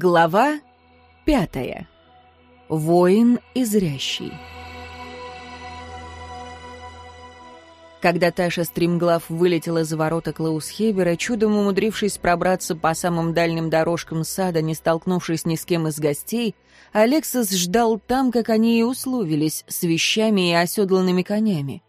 Глава пятая. Воин и изрящий. Когда Таша стремглав вылетела за ворота Клаусхебера, чудом умудрившись пробраться по самым дальним дорожкам сада, не столкнувшись ни с кем из гостей, Алексис ждал там, как они и условились, с вещами и оседланными конями.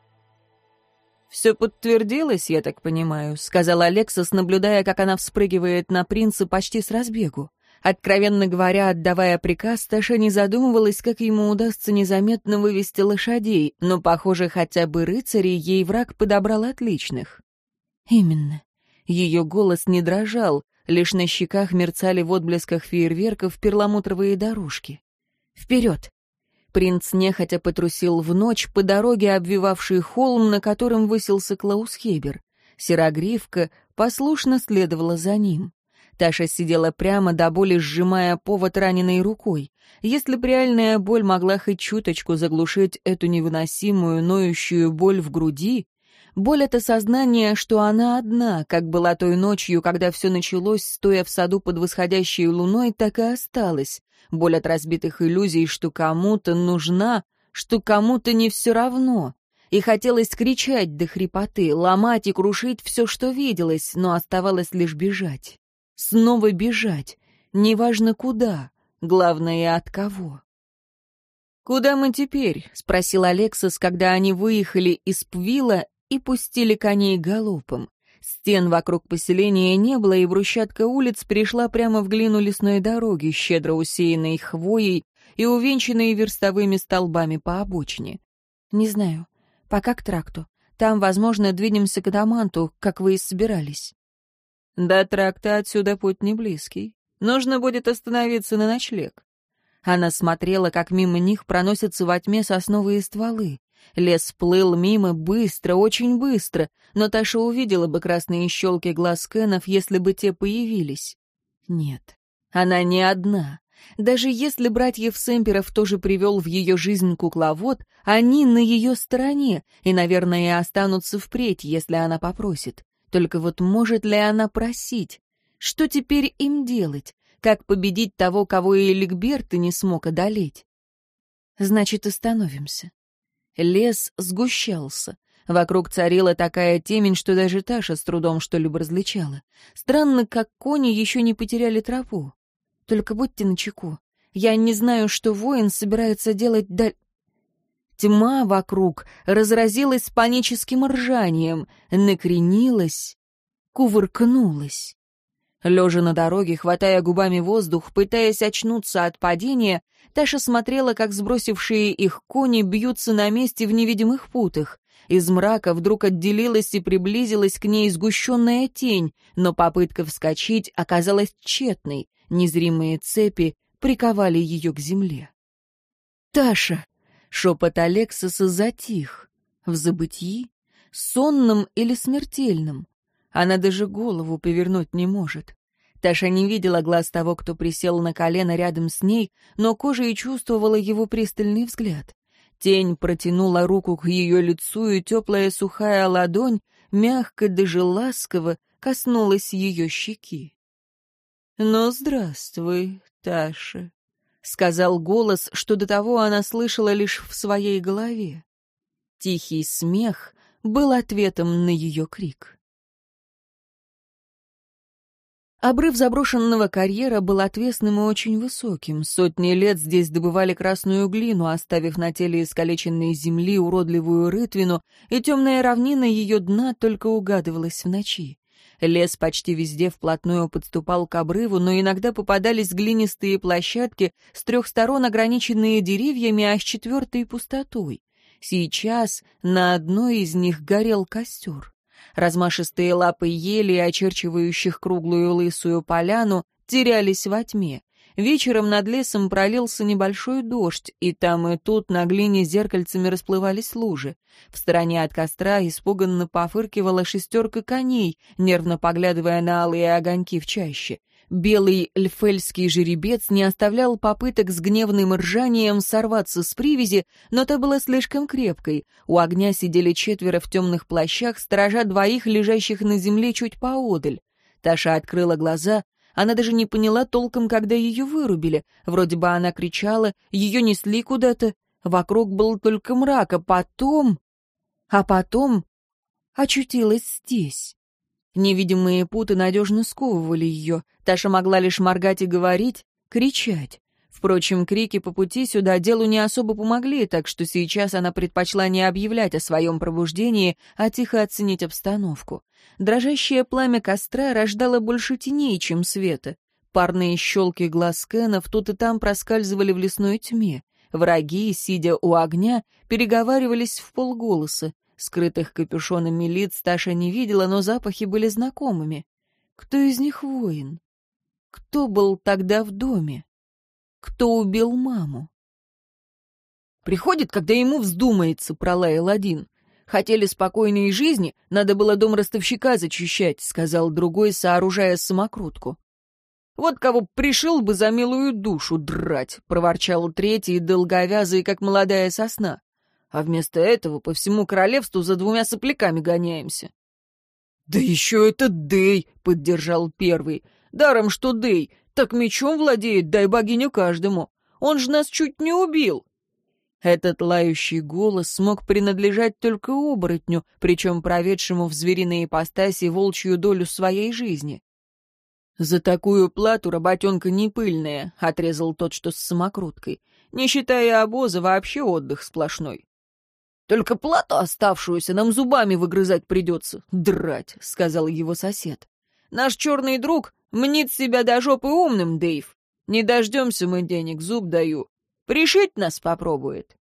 «Все подтвердилось, я так понимаю», — сказал Алексис, наблюдая, как она вспрыгивает на принца почти с разбегу. Откровенно говоря, отдавая приказ, Таша не задумывалась, как ему удастся незаметно вывести лошадей, но, похоже, хотя бы рыцарей ей враг подобрал отличных. Именно. Ее голос не дрожал, лишь на щеках мерцали в отблесках фейерверков перламутровые дорожки. «Вперед!» Принц нехотя потрусил в ночь по дороге, обвивавшей холм, на котором высился Клаус Хебер. Серогривка послушно следовала за ним. Таша сидела прямо до боли, сжимая повод раненой рукой. Если б реальная боль могла хоть чуточку заглушить эту невыносимую, ноющую боль в груди, боль — это сознание, что она одна, как была той ночью, когда все началось, стоя в саду под восходящей луной, так и осталась. Боль от разбитых иллюзий, что кому-то нужна, что кому-то не все равно. И хотелось кричать до хрипоты, ломать и крушить все, что виделось, но оставалось лишь бежать снова бежать, неважно куда, главное от кого. «Куда мы теперь?» — спросил Алексис, когда они выехали из Пвила и пустили коней галопом. Стен вокруг поселения не было, и брусчатка улиц пришла прямо в глину лесной дороги, щедро усеянной хвоей и увенчанной верстовыми столбами по обочине. «Не знаю. Пока к тракту. Там, возможно, двинемся к Адаманту, как вы и собирались». До тракта отсюда путь не близкий. Нужно будет остановиться на ночлег. Она смотрела, как мимо них проносятся во тьме сосновые стволы. Лес плыл мимо быстро, очень быстро, но Таша увидела бы красные щелки глаз Кенов, если бы те появились. Нет, она не одна. Даже если братьев Семперов тоже привел в ее жизнь кукловод, они на ее стороне и, наверное, останутся впредь, если она попросит. Только вот может ли она просить? Что теперь им делать? Как победить того, кого и Эликберт не смог одолеть? Значит, остановимся. Лес сгущался. Вокруг царила такая темень, что даже Таша с трудом что-либо различала. Странно, как кони еще не потеряли тропу. Только будьте начеку. Я не знаю, что воин собирается делать даль... Тьма вокруг разразилась паническим ржанием, накренилась, кувыркнулась. Лежа на дороге, хватая губами воздух, пытаясь очнуться от падения, Таша смотрела, как сбросившие их кони бьются на месте в невидимых путах. Из мрака вдруг отделилась и приблизилась к ней сгущенная тень, но попытка вскочить оказалась тщетной. Незримые цепи приковали ее к земле. «Таша!» Шепот Алексиса затих. В забытии? Сонным или смертельным? Она даже голову повернуть не может. Таша не видела глаз того, кто присел на колено рядом с ней, но кожей чувствовала его пристальный взгляд. Тень протянула руку к ее лицу, и теплая сухая ладонь, мягко даже ласково, коснулась ее щеки. «Ну, здравствуй, Таша», сказал голос, что до того она слышала лишь в своей голове. Тихий смех был ответом на ее крик. Обрыв заброшенного карьера был отвесным и очень высоким. Сотни лет здесь добывали красную глину, оставив на теле искалеченной земли уродливую рытвину, и темная равнина ее дна только угадывалась в ночи. Лес почти везде вплотную подступал к обрыву, но иногда попадались глинистые площадки, с трех сторон ограниченные деревьями, а с четвертой — пустотой. Сейчас на одной из них горел костер. Размашистые лапы ели, очерчивающих круглую лысую поляну, терялись во тьме. Вечером над лесом пролился небольшой дождь, и там и тут на глине зеркальцами расплывались лужи. В стороне от костра испуганно пофыркивала шестерка коней, нервно поглядывая на алые огоньки в чаще. Белый льфельский жеребец не оставлял попыток с гневным ржанием сорваться с привязи, но та была слишком крепкой. У огня сидели четверо в темных плащах, сторожа двоих, лежащих на земле чуть поодаль. Таша открыла глаза, она даже не поняла толком, когда ее вырубили. Вроде бы она кричала, ее несли куда-то. Вокруг был только мрак, а потом... А потом очутилась здесь. Невидимые путы надежно сковывали ее. Таша могла лишь моргать и говорить, кричать. Впрочем, крики по пути сюда делу не особо помогли, так что сейчас она предпочла не объявлять о своем пробуждении, а тихо оценить обстановку. Дрожащее пламя костра рождало больше теней, чем света. Парные щелки глаз Кенов тут и там проскальзывали в лесной тьме. Враги, сидя у огня, переговаривались в полголоса. Скрытых капюшонами лиц Таша не видела, но запахи были знакомыми. Кто из них воин? Кто был тогда в доме? кто убил маму. Приходит, когда ему вздумается, пролаял один. Хотели спокойной жизни, надо было дом ростовщика зачищать, сказал другой, сооружая самокрутку. Вот кого пришил бы за милую душу драть, проворчал третий, долговязый, как молодая сосна. А вместо этого по всему королевству за двумя сопляками гоняемся. Да еще это Дэй, поддержал первый. Даром, что Дэй, так мечом владеет, дай богиню каждому. Он же нас чуть не убил. Этот лающий голос смог принадлежать только оборотню, причем проведшему в звериной ипостаси волчью долю своей жизни. «За такую плату работенка не пыльная», — отрезал тот, что с самокруткой. «Не считая обоза, вообще отдых сплошной». «Только плату оставшуюся нам зубами выгрызать придется. Драть», — сказал его сосед. «Наш черный друг Мнит себя до жопы умным, Дейв. Не дождемся мы денег, зуб даю. Пришить нас попробует.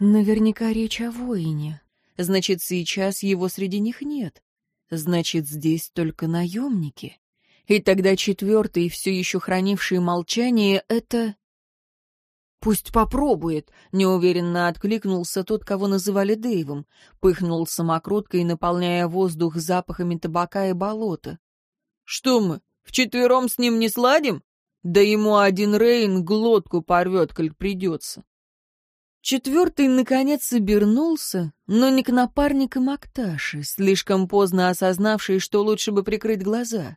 Наверняка речь о воине. Значит, сейчас его среди них нет. Значит, здесь только наемники. И тогда четвертый, все еще хранивший молчание, это... «Пусть попробует», — неуверенно откликнулся тот, кого называли Дэйвом. Пыхнул самокруткой, наполняя воздух запахами табака и болота. «Что мы? Вчетвером с ним не сладим? Да ему один Рейн глотку порвет, коль придется. Четвертый, наконец, обернулся, но не к напарникам Акташи, слишком поздно осознавший, что лучше бы прикрыть глаза.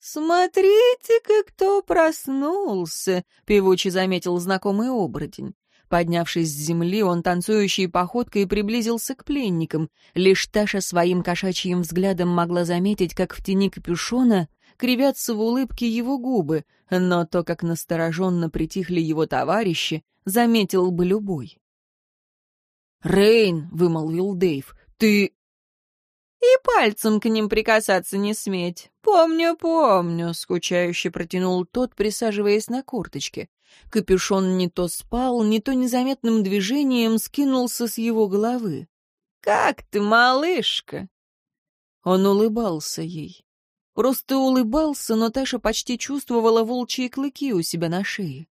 «Смотрите-ка, кто проснулся!» — певучий заметил знакомый оборотень. Поднявшись с земли, он танцующей походкой приблизился к пленникам. Лишь Таша своим кошачьим взглядом могла заметить, как в тени капюшона кривятся в улыбке его губы, но то, как настороженно притихли его товарищи, заметил бы любой. «Рейн!» — вымолвил Дэйв. «Ты...» «И пальцем к ним прикасаться не сметь. Помню, помню», — скучающе протянул тот, присаживаясь на корточке. Капюшон не то спал, не то незаметным движением скинулся с его головы. «Как ты, малышка!» Он улыбался ей. Просто улыбался, но Таша почти чувствовала волчьи клыки у себя на шее.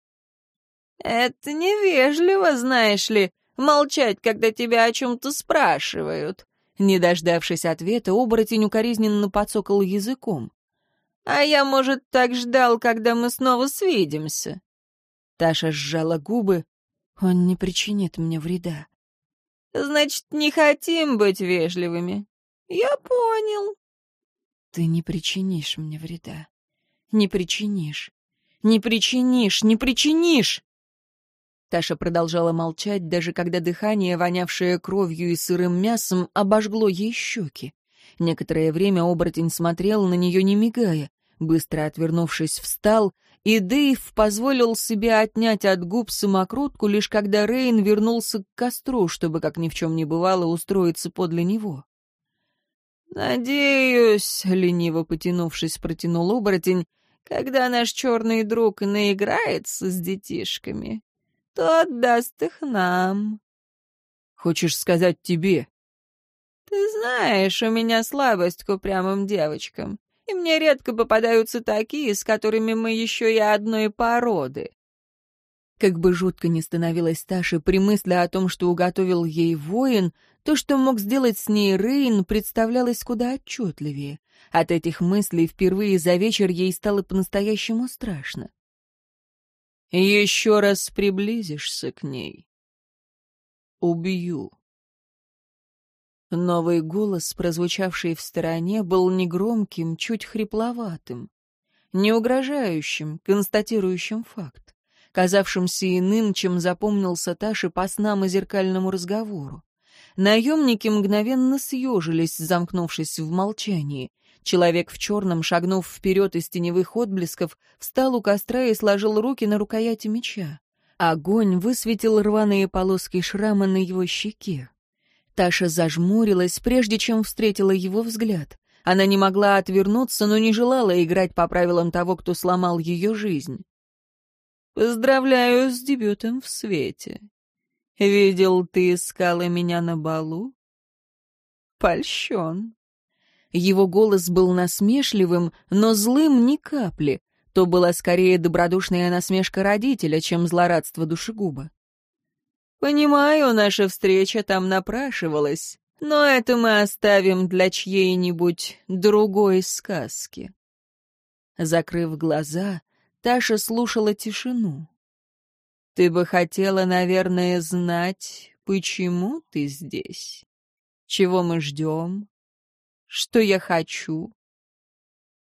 «Это невежливо, знаешь ли, молчать, когда тебя о чем-то спрашивают». Не дождавшись ответа, оборотень укоризненно подсокал языком. «А я, может, так ждал, когда мы снова свидимся?» Таша сжала губы. «Он не причинит мне вреда». «Значит, не хотим быть вежливыми?» «Я понял», ты не причинишь мне вреда. Не причинишь. Не причинишь, не причинишь!» Таша продолжала молчать, даже когда дыхание, вонявшее кровью и сырым мясом, обожгло ей щеки. Некоторое время оборотень смотрел на нее, не мигая. Быстро отвернувшись, встал, и Дэйв позволил себе отнять от губ самокрутку, лишь когда Рейн вернулся к костру, чтобы, как ни в чем не бывало, устроиться подле него. «Надеюсь», — лениво потянувшись, протянул оборотень, «когда наш черный друг наиграется с детишками, то отдаст их нам». «Хочешь сказать тебе?» «Ты знаешь, у меня слабость к упрямым девочкам, и мне редко попадаются такие, с которыми мы еще и одной породы как бы жутко ни становилась Таше при мысли о том, что уготовил ей воин, то, что мог сделать с ней Рейн, представлялось куда отчетливее. От этих мыслей впервые за вечер ей стало по-настоящему страшно. «Еще раз приблизишься к ней. Убью». Новый голос, прозвучавший в стороне, был негромким, чуть хрипловатым, не угрожающим, констатирующим факт казавшимся иным, чем запомнился Таше по снам и зеркальному разговору. Наемники мгновенно съежились, замкнувшись в молчании. Человек в черном, шагнув вперед из теневых отблесков, встал у костра и сложил руки на рукояти меча. Огонь высветил рваные полоски шрама на его щеке. Таша зажмурилась, прежде чем встретила его взгляд. Она не могла отвернуться, но не желала играть по правилам того, кто сломал ее жизнь. Поздравляю с дебютом в свете. Видел, ты искала меня на балу? Польщен. Его голос был насмешливым, но злым ни капли. То была скорее добродушная насмешка родителя, чем злорадство душегуба. «Понимаю, наша встреча там напрашивалась, но это мы оставим для чьей-нибудь другой сказки». Закрыв глаза, Таша слушала тишину. «Ты бы хотела, наверное, знать, почему ты здесь? Чего мы ждем? Что я хочу?»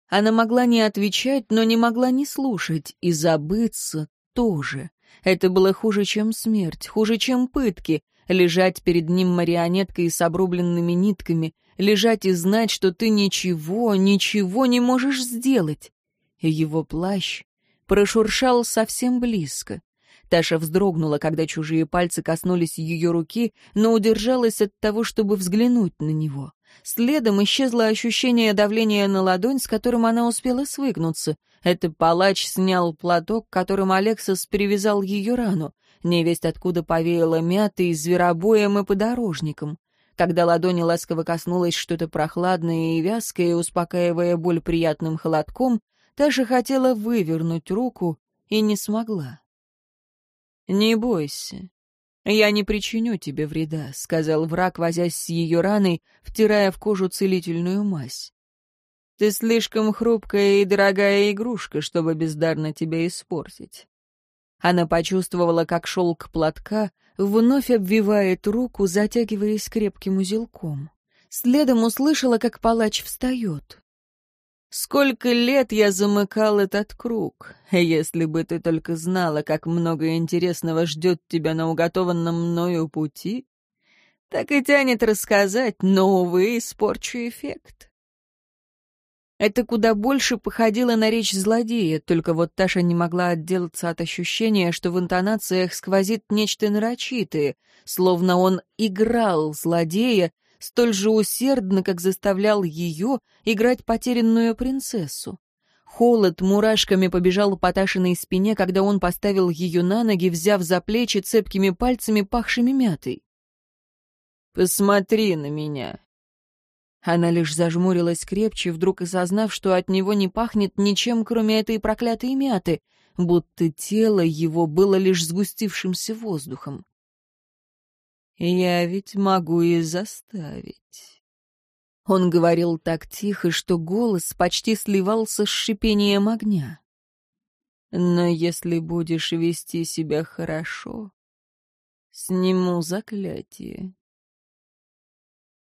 Она могла не отвечать, но не могла не слушать, и забыться тоже. Это было хуже, чем смерть, хуже, чем пытки, лежать перед ним марионеткой с обрубленными нитками, лежать и знать, что ты ничего, ничего не можешь сделать. Его плащ прошуршал совсем близко. Таша вздрогнула, когда чужие пальцы коснулись ее руки, но удержалась от того, чтобы взглянуть на него. Следом исчезло ощущение давления на ладонь, с которым она успела свыкнуться. Это палач снял платок, которым Алексос привязал ее рану. Невесть откуда повеяло мятой, зверобоем и подорожником. Когда ладони ласково коснулось что-то прохладное и вязкое, успокаивая боль приятным холодком, Та же хотела вывернуть руку и не смогла. «Не бойся. Я не причиню тебе вреда», — сказал враг, возясь с ее раной, втирая в кожу целительную мазь. «Ты слишком хрупкая и дорогая игрушка, чтобы бездарно тебя испортить». Она почувствовала, как шелк платка вновь обвивает руку, затягиваясь крепким узелком. Следом услышала, как палач встает. Сколько лет я замыкал этот круг. Если бы ты только знала, как много интересного ждет тебя на уготованном мною пути, так и тянет рассказать, но, увы, испорчу эффект. Это куда больше походило на речь злодея, только вот Таша не могла отделаться от ощущения, что в интонациях сквозит нечто нарочитое, словно он играл злодея, столь же усердно, как заставлял ее играть потерянную принцессу. Холод мурашками побежал по Ташиной спине, когда он поставил ее на ноги, взяв за плечи цепкими пальцами, пахшими мятой. «Посмотри на меня!» Она лишь зажмурилась крепче, вдруг осознав, что от него не пахнет ничем, кроме этой проклятой мяты, будто тело его было лишь сгустившимся воздухом. Я ведь могу и заставить. Он говорил так тихо, что голос почти сливался с шипением огня. Но если будешь вести себя хорошо, сниму заклятие.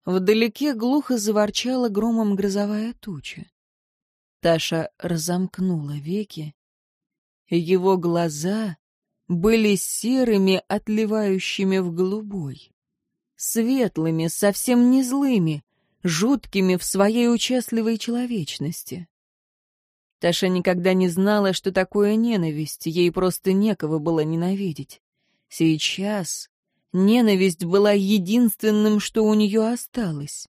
Вдалеке глухо заворчала громом грозовая туча. Таша разомкнула веки. Его глаза были серыми, отливающими в голубой. Светлыми, совсем не злыми, жуткими в своей участливой человечности. Таша никогда не знала, что такое ненависть, ей просто некого было ненавидеть. Сейчас ненависть была единственным, что у нее осталось.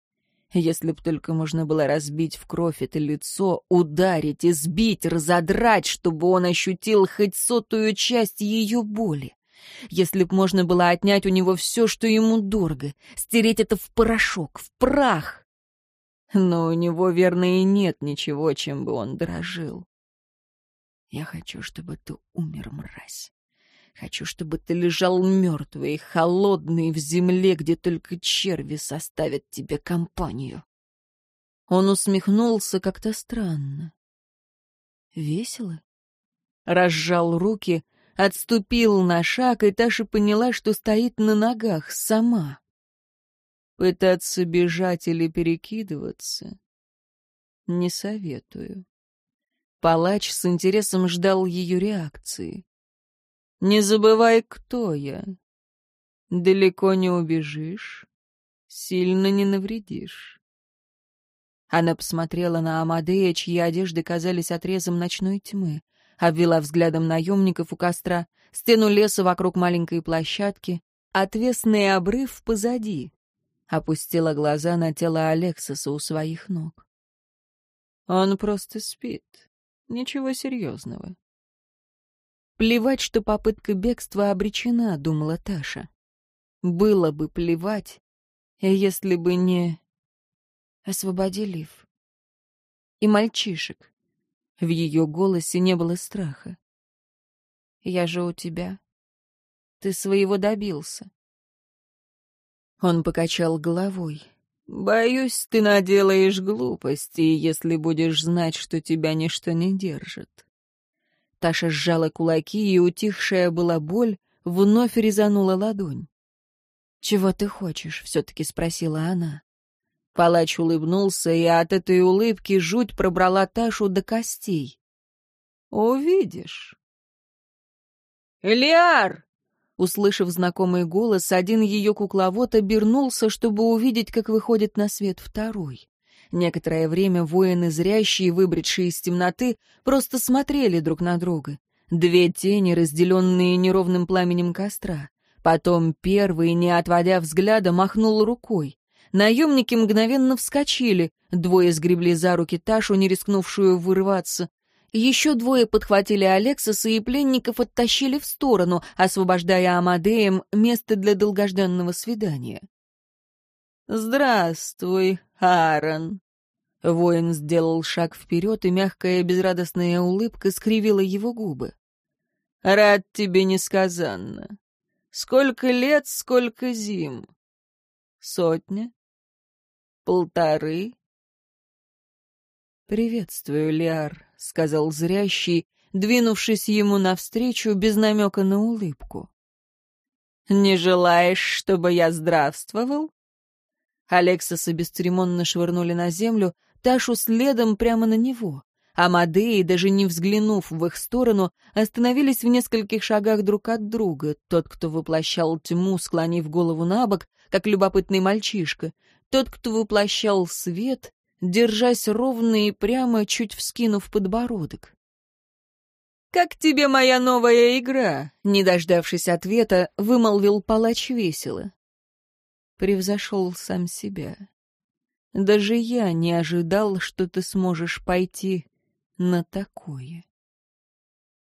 Если б только можно было разбить в кровь это лицо, ударить, избить, разодрать, чтобы он ощутил хоть сотую часть ее боли. Если б можно было отнять у него все, что ему дорого, стереть это в порошок, в прах. Но у него, верно, и нет ничего, чем бы он дрожил. Я хочу, чтобы ты умер, мразь. Хочу, чтобы ты лежал мертвый, холодный, в земле, где только черви составят тебе компанию. Он усмехнулся как-то странно. Весело. Разжал руки, отступил на шаг, и Таша поняла, что стоит на ногах сама. Пытаться бежать или перекидываться не советую. Палач с интересом ждал ее реакции. Не забывай, кто я. Далеко не убежишь, сильно не навредишь. Она посмотрела на Амадея, чьи одежды казались отрезом ночной тьмы, обвела взглядом наемников у костра, стену леса вокруг маленькой площадки, отвесный обрыв позади. Опустила глаза на тело Алексиса у своих ног. Он просто спит. Ничего серьезного. Плевать, что попытка бегства обречена, думала Таша. Было бы плевать, если бы не... освободилив И мальчишек. В ее голосе не было страха. Я же у тебя. Ты своего добился. Он покачал головой. «Боюсь, ты наделаешь глупости, если будешь знать, что тебя ничто не держит. Таша сжала кулаки, и утихшая была боль вновь резанула ладонь. «Чего ты хочешь?» — все-таки спросила она. Палач улыбнулся, и от этой улыбки жуть пробрала Ташу до костей. «Увидишь». «Элиар!» Услышав знакомый голос, один ее кукловод обернулся, чтобы увидеть, как выходит на свет второй. Некоторое время воины зрящие, выбредшие из темноты, просто смотрели друг на друга. Две тени, разделенные неровным пламенем костра. Потом первый, не отводя взгляда, махнул рукой. Наемники мгновенно вскочили, двое сгребли за руки Ташу, не рискнувшую вырваться. Еще двое подхватили Алексоса и пленников оттащили в сторону, освобождая Амадеем место для долгожданного свидания. «Здравствуй, Аарон», Воин сделал шаг вперед, и мягкая безрадостная улыбка скривила его губы. «Рад тебе несказанно. Сколько лет, сколько зим? Сотня? Полторы?» «Приветствую, Лиар», — сказал зрящий, двинувшись ему навстречу без намека на улыбку. «Не желаешь, чтобы я здравствовал?» Алексаса бесцеремонно швырнули на землю, Ташу следом прямо на него. а Амадеи, даже не взглянув в их сторону, остановились в нескольких шагах друг от друга. Тот, кто воплощал тьму, склонив голову на бок, как любопытный мальчишка. Тот, кто воплощал свет, держась ровно и прямо, чуть вскинув подбородок. «Как тебе моя новая игра?» — не дождавшись ответа, вымолвил палач весело. Превзошел сам себя. Даже я не ожидал, что ты сможешь пойти на такое.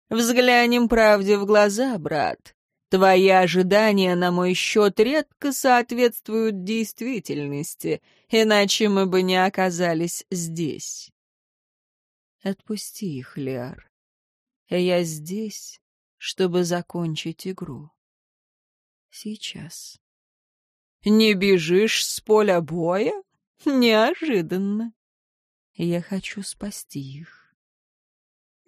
Взглянем правде в глаза, брат. Твои ожидания на мой счет редко соответствуют действительности, иначе мы бы не оказались здесь. Отпусти их, Лиар. Я здесь, чтобы закончить игру. Сейчас. Не бежишь с поля боя? неожиданно. Я хочу спасти их.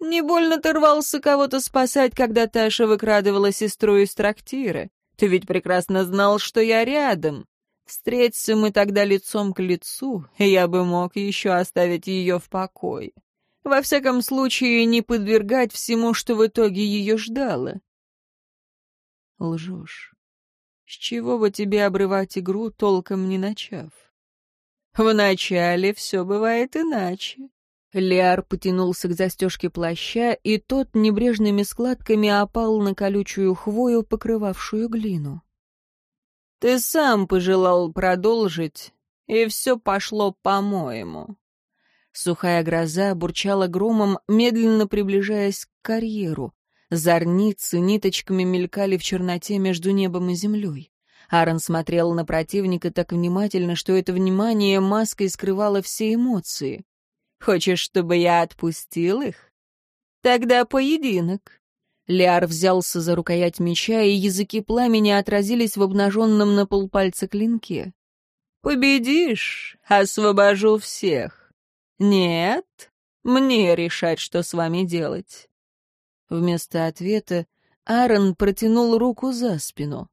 Не больно ты рвался кого-то спасать, когда Таша выкрадывала сестру из трактира. Ты ведь прекрасно знал, что я рядом. Встреться мы тогда лицом к лицу, я бы мог еще оставить ее в покое. Во всяком случае, не подвергать всему, что в итоге ее ждало. Лжешь. С чего бы тебе обрывать игру, толком не начав? Вначале все бывает иначе. Лиар потянулся к застежке плаща, и тот небрежными складками опал на колючую хвою, покрывавшую глину. «Ты сам пожелал продолжить, и все пошло по-моему». Сухая гроза бурчала громом, медленно приближаясь к карьеру. Зорницы ниточками мелькали в черноте между небом и землей. Аарон смотрел на противника так внимательно, что это внимание маской скрывало все эмоции. «Хочешь, чтобы я отпустил их? Тогда поединок». Лиар взялся за рукоять меча, и языки пламени отразились в обнаженном на полпальца клинке. «Победишь, освобожу всех. Нет, мне решать, что с вами делать». Вместо ответа Аарон протянул руку за спину.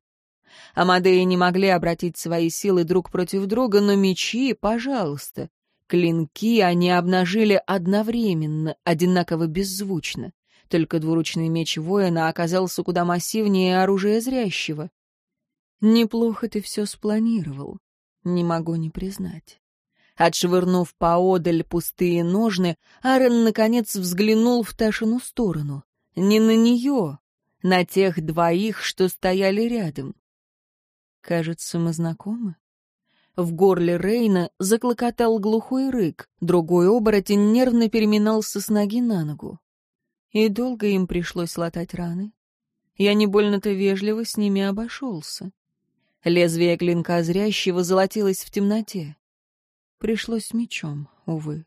Амадеи не могли обратить свои силы друг против друга, но мечи, пожалуйста. Клинки они обнажили одновременно, одинаково беззвучно. Только двуручный меч воина оказался куда массивнее оружия зрящего. «Неплохо ты все спланировал, не могу не признать». Отшвырнув поодаль пустые ножны, Аарон, наконец, взглянул в Ташину сторону. Не на нее, на тех двоих, что стояли рядом. Кажется, мы знакомы. В горле Рейна заклокотал глухой рык, другой оборотень нервно переминался с ноги на ногу. И долго им пришлось латать раны. Я не больно-то вежливо с ними обошелся. Лезвие клинка зрящего золотилось в темноте. Пришлось мечом, увы.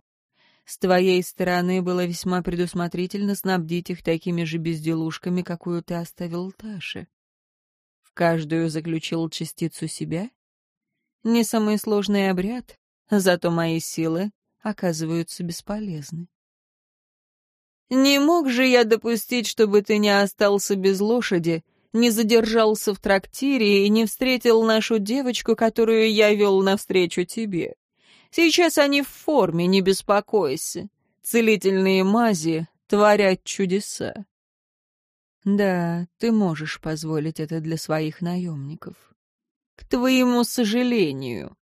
С твоей стороны было весьма предусмотрительно снабдить их такими же безделушками, какую ты оставил Таше. Каждую заключил частицу себя? Не самый сложный обряд, зато мои силы оказываются бесполезны. Не мог же я допустить, чтобы ты не остался без лошади, не задержался в трактире и не встретил нашу девочку, которую я вел навстречу тебе. Сейчас они в форме, не беспокойся. Целительные мази творят чудеса. Да, ты можешь позволить это для своих наемников. К твоему сожалению.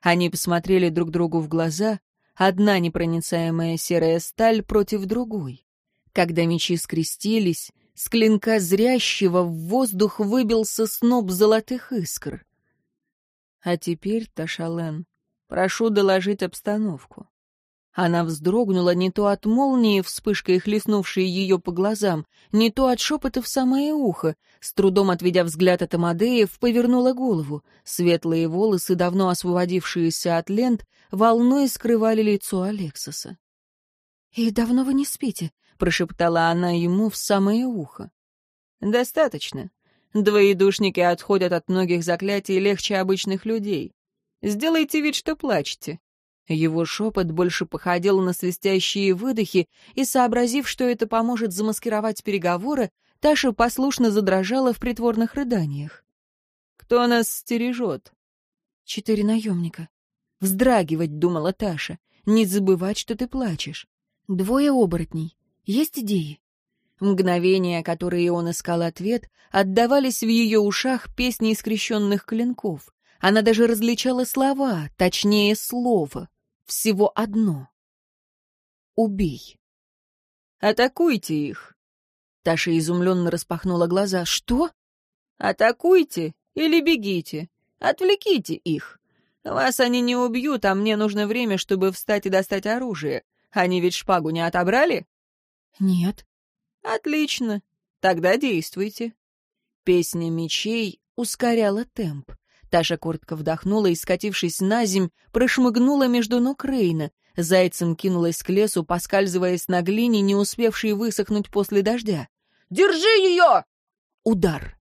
Они посмотрели друг другу в глаза, одна непроницаемая серая сталь против другой. Когда мечи скрестились, с клинка зрящего в воздух выбился сноб золотых искр. А теперь, Ташален, прошу доложить обстановку. Она вздрогнула не то от молнии, вспышкой хлестнувшей ее по глазам, не то от шепота в самое ухо. С трудом отведя взгляд от Амадеев, повернула голову. Светлые волосы, давно освободившиеся от лент, волной скрывали лицо Алексоса. «И давно вы не спите?» — прошептала она ему в самое ухо. «Достаточно. Двоедушники отходят от многих заклятий легче обычных людей. Сделайте вид, что плачете. Его шепот больше походил на свистящие выдохи, и, сообразив, что это поможет замаскировать переговоры, Таша послушно задрожала в притворных рыданиях. «Кто нас стережет?» «Четыре наемника». «Вздрагивать», — думала Таша, — «не забывать, что ты плачешь. Двое оборотней. Есть идеи?» Мгновения, которые он искал ответ, отдавались в ее ушах песни скрещенных клинков. Она даже различала слова, точнее, слово — всего одно. Убей. Атакуйте их. Таша изумленно распахнула глаза. Что? Атакуйте или бегите. Отвлеките их. Вас они не убьют, а мне нужно время, чтобы встать и достать оружие. Они ведь шпагу не отобрали? Нет. Отлично. Тогда действуйте. Песня мечей ускоряла темп. Таша куртка вдохнула и, скатившись на земь, прошмыгнула между ног Рейна. Зайцем кинулась к лесу, поскальзываясь на глине, не успевшей высохнуть после дождя. «Держи ее!» Удар.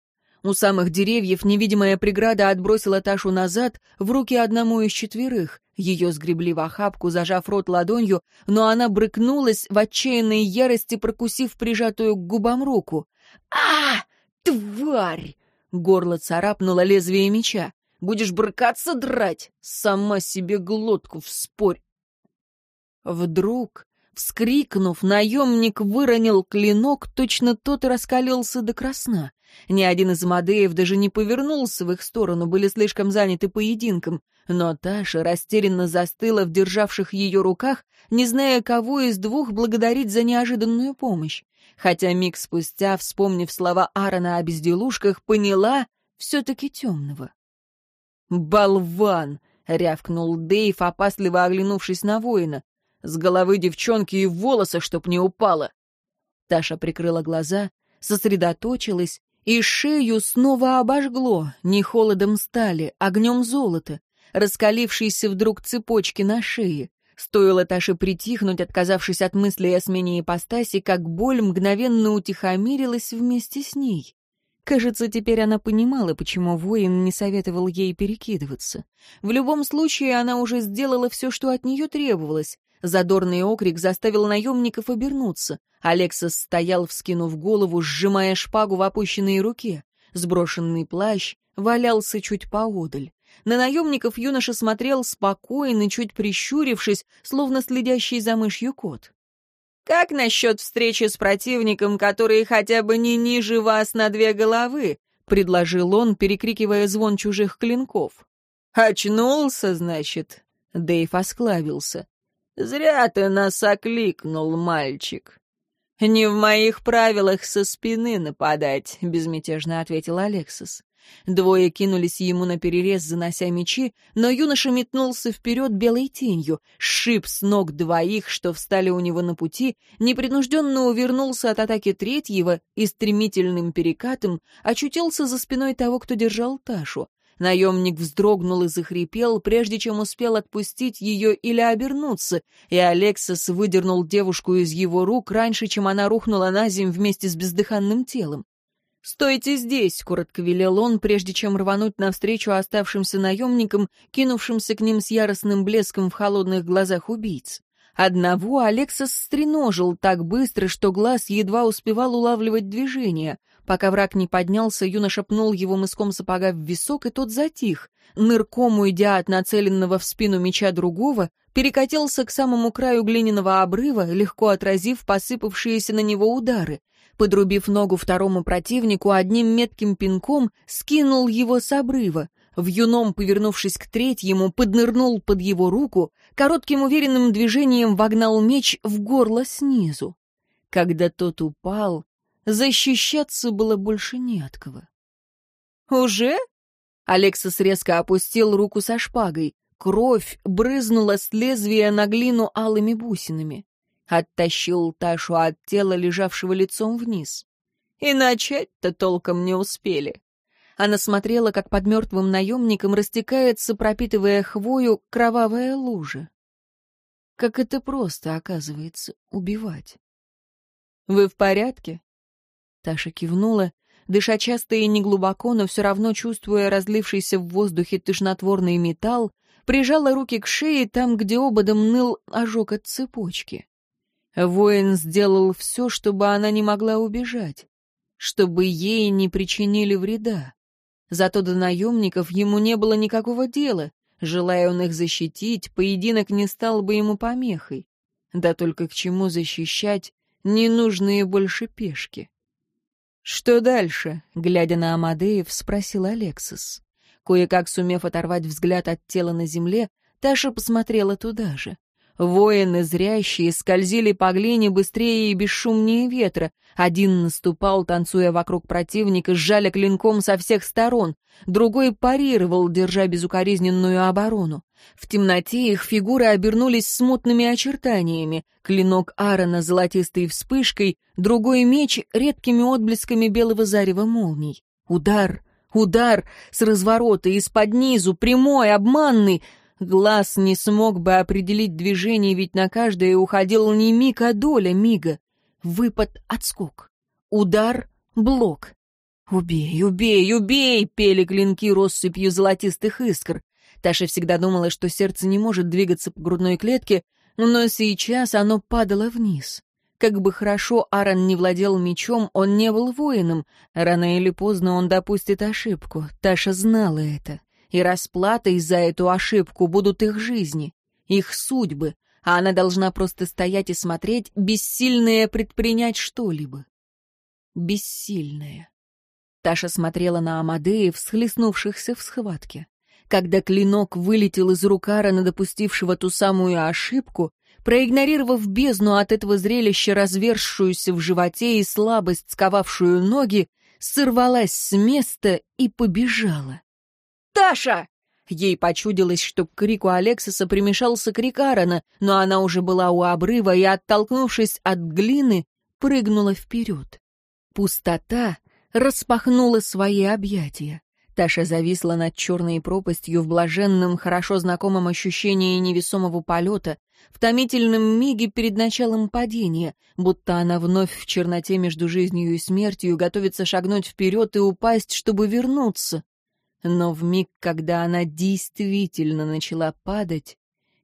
У самых деревьев невидимая преграда отбросила Ташу назад, в руки одному из четверых. Ее сгребли в охапку, зажав рот ладонью, но она брыкнулась в отчаянной ярости, прокусив прижатую к губам руку. а Тварь!» Горло царапнуло лезвие меча. «Будешь брыкаться драть? Сама себе глотку вспорь!» Вдруг, вскрикнув, наемник выронил клинок, точно тот и раскалился до красна. Ни один из Мадеев даже не повернулся в их сторону, были слишком заняты поединком, но Таша растерянно застыла в державших ее руках, не зная, кого из двух благодарить за неожиданную помощь хотя миг спустя, вспомнив слова Аарона о безделушках, поняла все-таки темного. «Болван!» — рявкнул Дейв, опасливо оглянувшись на воина. «С головы девчонки и волоса, чтоб не упала. Таша прикрыла глаза, сосредоточилась, и шею снова обожгло, не холодом стали, огнем золота, раскалившейся вдруг цепочки на шее. Стоило Таше притихнуть, отказавшись от мысли о смене ипостаси, как боль мгновенно утихомирилась вместе с ней. Кажется, теперь она понимала, почему воин не советовал ей перекидываться. В любом случае, она уже сделала все, что от нее требовалось. Задорный окрик заставил наемников обернуться. Алексос стоял, вскинув голову, сжимая шпагу в опущенной руке. Сброшенный плащ валялся чуть поодаль. На наемников юноша смотрел спокойно, чуть прищурившись, словно следящий за мышью кот. «Как насчет встречи с противником, который хотя бы не ниже вас на две головы?» — предложил он, перекрикивая звон чужих клинков. «Очнулся, значит?» — Дейв осклабился. «Зря ты нас окликнул, мальчик». «Не в моих правилах со спины нападать», — безмятежно ответил Алексис. Двое кинулись ему на перерез, занося мечи, но юноша метнулся вперед белой тенью, шип с ног двоих, что встали у него на пути, непринужденно увернулся от атаки третьего и стремительным перекатом очутился за спиной того, кто держал Ташу. Наемник вздрогнул и захрипел, прежде чем успел отпустить ее или обернуться, и Алексос выдернул девушку из его рук раньше, чем она рухнула на земь вместе с бездыханным телом. «Стойте здесь!» — коротко велел он, прежде чем рвануть навстречу оставшимся наемникам, кинувшимся к ним с яростным блеском в холодных глазах убийц. Одного Алексас стреножил так быстро, что глаз едва успевал улавливать движение. Пока враг не поднялся, юноша пнул его мыском сапога в висок, и тот затих. Нырком уйдя от нацеленного в спину меча другого, перекатился к самому краю глиняного обрыва, легко отразив посыпавшиеся на него удары подрубив ногу второму противнику одним метким пинком, скинул его с обрыва. В юном повернувшись к третьему, поднырнул под его руку, коротким уверенным движением вогнал меч в горло снизу. Когда тот упал, защищаться было больше не от кого. «Уже?» Алексис резко опустил руку со шпагой. Кровь брызнула с лезвия на глину алыми бусинами оттащил Ташу от тела, лежавшего лицом вниз. И начать-то толком не успели. Она смотрела, как под мертвым наемником растекается, пропитывая хвою, кровавая лужа. Как это просто, оказывается, убивать. «Вы в порядке?» Таша кивнула, дыша часто и неглубоко, но все равно чувствуя разлившийся в воздухе тышнотворный металл, прижала руки к шее там, где ободом ныл ожог от цепочки. Воин сделал все, чтобы она не могла убежать, чтобы ей не причинили вреда. Зато до наемников ему не было никакого дела. Желая он их защитить, поединок не стал бы ему помехой. Да только к чему защищать ненужные больше пешки? «Что дальше?» — глядя на Амадеев, спросил Алексис. Кое-как сумев оторвать взгляд от тела на земле, Таша посмотрела туда же. Воины, зрящие, скользили по глине быстрее и бесшумнее ветра. Один наступал, танцуя вокруг противника, сжали клинком со всех сторон. Другой парировал, держа безукоризненную оборону. В темноте их фигуры обернулись смутными очертаниями. Клинок Аарона золотистой вспышкой, другой меч редкими отблесками белого зарева молний. Удар, удар, с разворота, из-под низу, прямой, обманный — Глаз не смог бы определить движение, ведь на каждое уходил не миг, а доля мига. Выпад, отскок. Удар, блок. «Убей, убей, убей!» — пели клинки россыпью золотистых искр. Таша всегда думала, что сердце не может двигаться по грудной клетке, но сейчас оно падало вниз. Как бы хорошо Аарон не владел мечом, он не был воином. Рано или поздно он допустит ошибку. Таша знала это и расплатой за эту ошибку будут их жизни, их судьбы, а она должна просто стоять и смотреть, бессильная предпринять что-либо. Бессильная. Таша смотрела на Амадеев, схлестнувшихся в схватке. Когда клинок вылетел из рук Аарона, допустившего ту самую ошибку, проигнорировав бездну от этого зрелища, развершуюся в животе и слабость, сковавшую ноги, сорвалась с места и побежала. Таша!» Ей почудилось, что к крику Алексиса примешался крик Аарона, но она уже была у обрыва и, оттолкнувшись от глины, прыгнула вперед. Пустота распахнула свои объятия. Таша зависла над черной пропастью в блаженном, хорошо знакомом ощущении невесомого полета, в томительном миге перед началом падения, будто она вновь в черноте между жизнью и смертью готовится шагнуть вперед и упасть, чтобы вернуться. Но в миг, когда она действительно начала падать,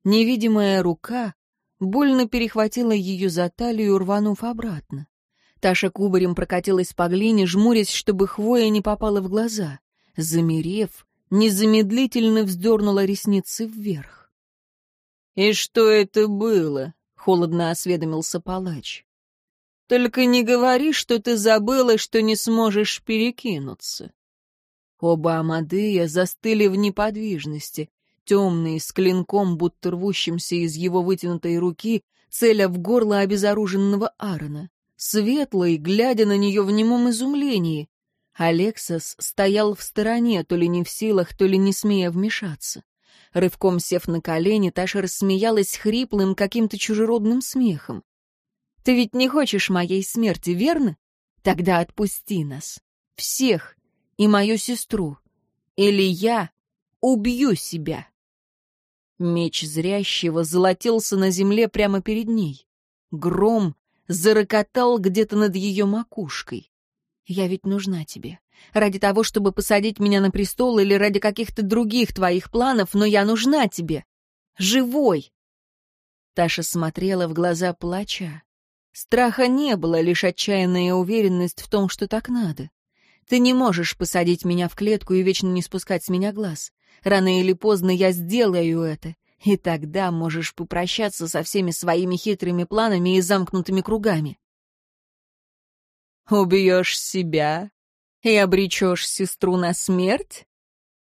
невидимая рука больно перехватила ее за талию, рванув обратно. Таша кубарем прокатилась по глине, жмурясь, чтобы хвоя не попала в глаза. Замерев, незамедлительно вздернула ресницы вверх. «И что это было?» — холодно осведомился палач. «Только не говори, что ты забыла, что не сможешь перекинуться». Оба Амадея застыли в неподвижности. Темный, с клинком, будто рвущимся из его вытянутой руки, целя в горло обезоруженного Аарона. Светлый, глядя на нее в немом изумлении. Алексас стоял в стороне, то ли не в силах, то ли не смея вмешаться. Рывком сев на колени, Таша рассмеялась хриплым, каким-то чужеродным смехом. «Ты ведь не хочешь моей смерти, верно? Тогда отпусти нас. Всех, и мою сестру, или я убью себя. Меч зрящего золотился на земле прямо перед ней. Гром зарокотал где-то над ее макушкой. «Я ведь нужна тебе. Ради того, чтобы посадить меня на престол или ради каких-то других твоих планов, но я нужна тебе. Живой!» Таша смотрела в глаза плача. Страха не было, лишь отчаянная уверенность в том, что так надо. Ты не можешь посадить меня в клетку и вечно не спускать с меня глаз. Рано или поздно я сделаю это, и тогда можешь попрощаться со всеми своими хитрыми планами и замкнутыми кругами. Убьешь себя и обречешь сестру на смерть?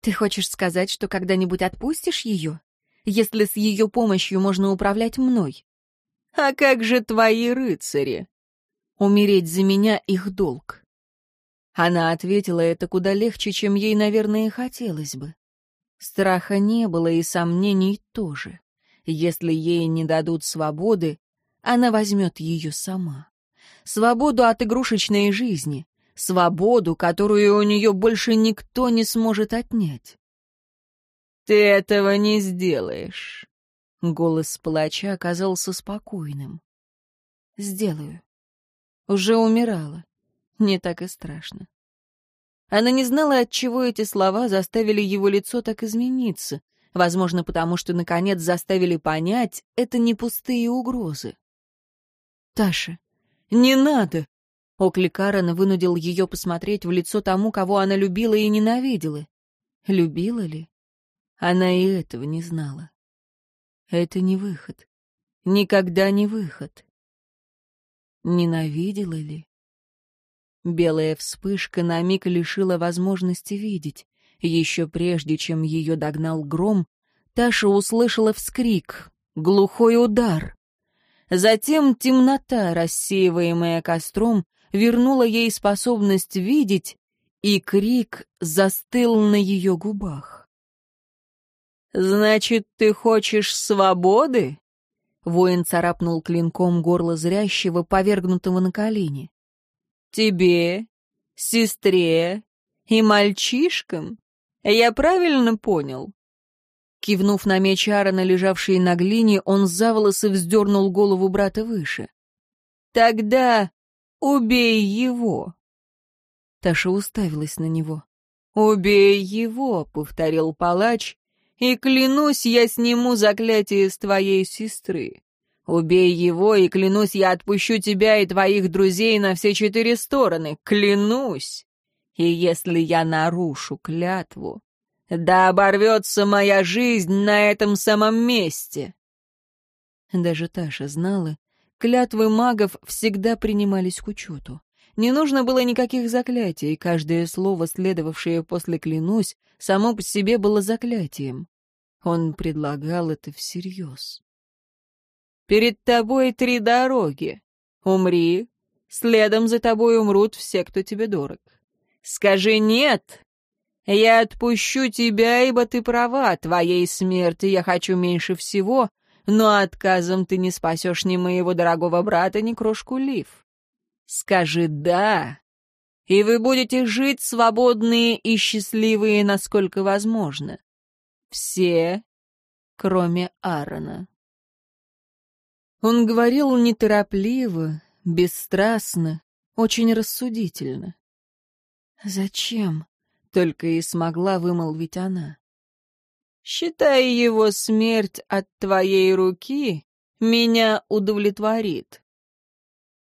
Ты хочешь сказать, что когда-нибудь отпустишь ее? Если с ее помощью можно управлять мной? А как же твои рыцари? Умереть за меня их долг. Она ответила это куда легче, чем ей, наверное, хотелось бы. Страха не было и сомнений тоже. Если ей не дадут свободы, она возьмет ее сама. Свободу от игрушечной жизни, свободу, которую у нее больше никто не сможет отнять. «Ты этого не сделаешь», — голос плача оказался спокойным. «Сделаю. Уже умирала не так и страшно. Она не знала, от чего эти слова заставили его лицо так измениться. Возможно, потому что, наконец, заставили понять, это не пустые угрозы. «Таша, не надо!» Оклик Аарона вынудил ее посмотреть в лицо тому, кого она любила и ненавидела. Любила ли? Она и этого не знала. Это не выход. Никогда не выход. Ненавидела ли? Белая вспышка на миг лишила возможности видеть. Еще прежде, чем ее догнал гром, Таша услышала вскрик, глухой удар. Затем темнота, рассеиваемая костром, вернула ей способность видеть, и крик застыл на ее губах. «Значит, ты хочешь свободы?» Воин царапнул клинком горло зрящего, повергнутого на колени тебе, сестре и мальчишкам? А я правильно понял?» Кивнув на меч Аарона, лежавший на глине, он за волосы вздернул голову брата выше. «Тогда убей его!» Таша уставилась на него. «Убей его!» — повторил палач. «И клянусь, я сниму заклятие с твоей сестры. Убей его, и, клянусь, я отпущу тебя и твоих друзей на все четыре стороны. Клянусь! И если я нарушу клятву, да оборвется моя жизнь на этом самом месте!» Даже Таша знала, клятвы магов всегда принимались к учету. Не нужно было никаких заклятий, каждое слово, следовавшее после «клянусь», само по себе было заклятием. Он предлагал это всерьез. Перед тобой три дороги. Умри. Следом за тобой умрут все, кто тебе дорог. Скажи «нет». Я отпущу тебя, ибо ты права. Твоей смерти я хочу меньше всего, но отказом ты не спасешь ни моего дорогого брата, ни крошку Лив. Скажи «да», и вы будете жить свободные и счастливые, насколько возможно. Все, кроме Аарона. Он говорил неторопливо, бесстрастно, очень рассудительно. «Зачем?» — только и смогла вымолвить она. «Считай его смерть от твоей руки, меня удовлетворит».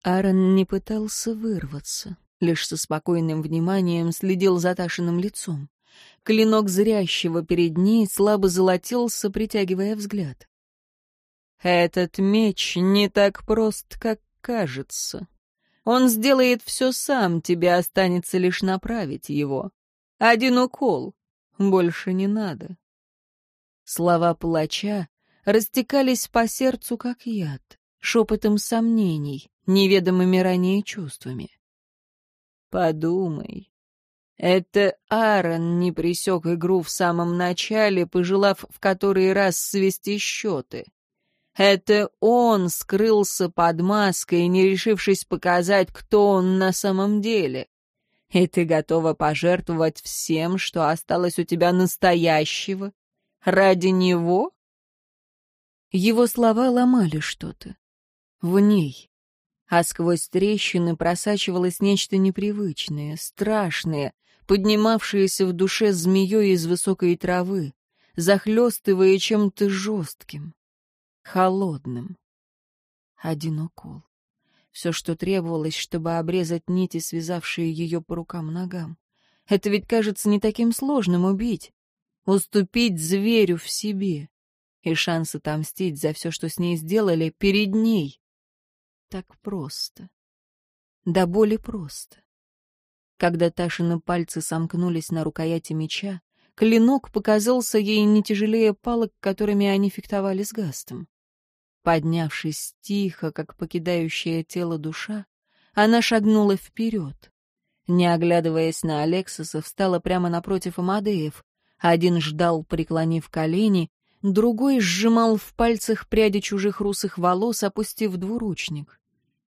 Аарон не пытался вырваться, лишь со спокойным вниманием следил за Ташиным лицом. Клинок зрящего перед ней слабо золотился, притягивая взгляд. А этот меч не так прост, как кажется. Он сделает все сам, тебе останется лишь направить его. Один укол, больше не надо. Слова плача растекались по сердцу, как яд, шепотом сомнений, неведомыми ранее чувствами. Подумай. Это Аарон не присек игру в самом начале, пожелав в который раз свести счеты. Это он скрылся под маской, не решившись показать, кто он на самом деле. И ты готова пожертвовать всем, что осталось у тебя настоящего? Ради него? Его слова ломали что-то. В ней. А сквозь трещины просачивалось нечто непривычное, страшное, поднимавшееся в душе змеей из высокой травы, захлестывая чем-то жестким холодным. Один укол. Все, что требовалось, чтобы обрезать нити, связавшие ее по рукам и ногам. Это ведь кажется не таким сложным убить. Уступить зверю в себе. И шанс отомстить за все, что с ней сделали, перед ней. Так просто. Да боли просто. Когда Ташины пальцы сомкнулись на рукояти меча, клинок показался ей не тяжелее палок, которыми они фехтовали с Гастом. Поднявшись тихо, как покидающая тело душа, она шагнула вперед. Не оглядываясь на Алексиса, встала прямо напротив Амадеев. Один ждал, преклонив колени, другой сжимал в пальцах пряди чужих русых волос, опустив двуручник.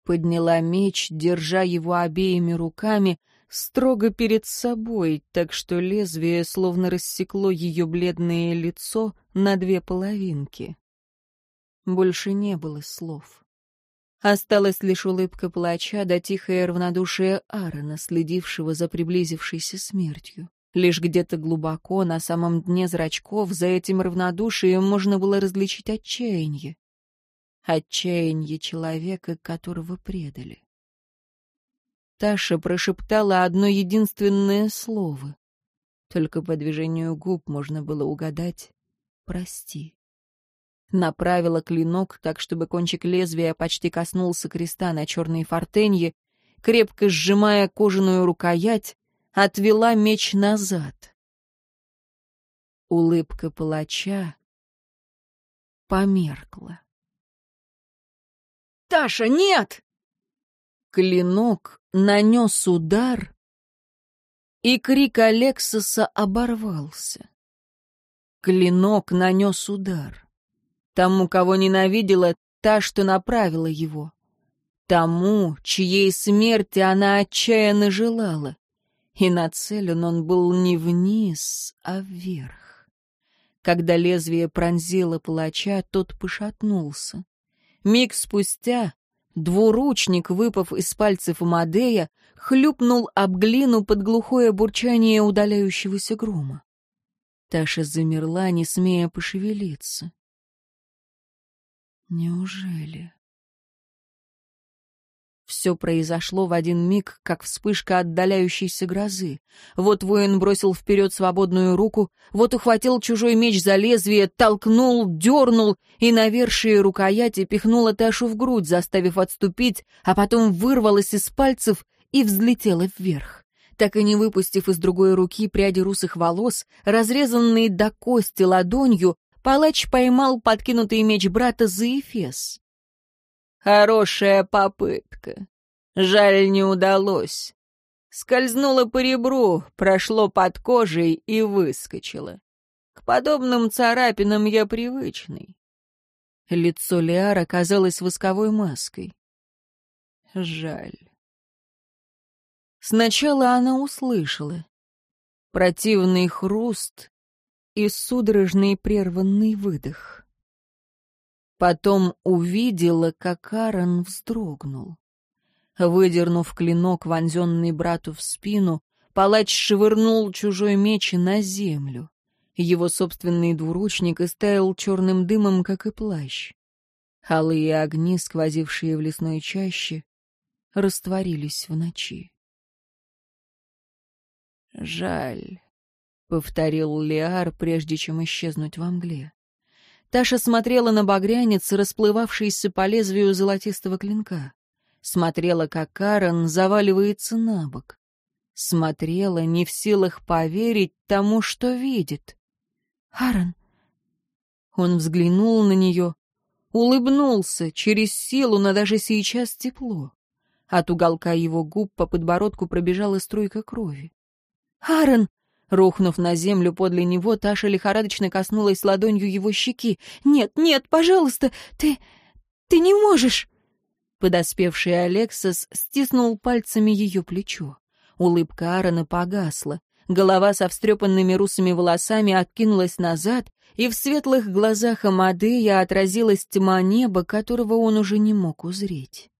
Подняла меч, держа его обеими руками, строго перед собой, так что лезвие словно рассекло ее бледное лицо на две половинки. Больше не было слов. Осталась лишь улыбка плача да тихое равнодушие Аарона, следившего за приблизившейся смертью. Лишь где-то глубоко, на самом дне зрачков, за этим равнодушием можно было различить отчаяние. Отчаяние человека, которого предали. Таша прошептала одно единственное слово. Только по движению губ можно было угадать «прости» направила клинок так, чтобы кончик лезвия почти коснулся креста на черной фортенье, крепко сжимая кожаную рукоять, отвела меч назад. Улыбка палача померкла. «Таша, нет!» Клинок нанес удар, и крик Алексоса оборвался. Клинок нанес удар тому, кого ненавидела, та, что направила его. Тому, чьей смерти она отчаянно желала. И нацелен он был не вниз, а вверх. Когда лезвие пронзило палача, тот пошатнулся. Миг спустя двуручник, выпав из пальцев Мадея, хлюпнул об глину под глухое бурчание удаляющегося грома. Таша замерла, не смея пошевелиться. Неужели? Все произошло в один миг, как вспышка отдаляющейся грозы. Вот воин бросил вперед свободную руку, вот ухватил чужой меч за лезвие, толкнул, дернул, и навершие рукояти пихнула Ташу в грудь, заставив отступить, а потом вырвалась из пальцев и взлетела вверх. Так и не выпустив из другой руки пряди русых волос, разрезанные до кости ладонью, Палач поймал подкинутый меч брата за эфес. Хорошая попытка. Жаль, не удалось. Скользнуло по ребру, прошло под кожей и выскочило. К подобным царапинам я привычный. Лицо Лиара казалось восковой маской. Жаль. Сначала она услышала противный хруст и судорожный прерванный выдох. Потом увидела, как Аарон вздрогнул. Выдернув клинок, вонзенный брату в спину, палач швырнул чужой меч на землю. Его собственный двуручник истаял черным дымом, как и плащ. Алые огни, сквозившие в лесной чаще, растворились в ночи. Жаль повторил леар прежде чем исчезнуть во мгле. Таша смотрела на багрянец, расплывавшийся по лезвию золотистого клинка. Смотрела, как Карен заваливается на бок. Смотрела, не в силах поверить тому, что видит. Карен. Он взглянул на нее, улыбнулся, через силу, но даже сейчас тепло. От уголка его губ по подбородку пробежала струйка крови. Карен. Рухнув на землю подле него, Таша лихорадочно коснулась ладонью его щеки. «Нет, нет, пожалуйста, ты... ты не можешь!» Подоспевший Алексос стиснул пальцами ее плечо. Улыбка Аарона погасла. Голова со встрепанными русыми волосами откинулась назад, и в светлых глазах Амадея отразилась тьма неба, которого он уже не мог узреть.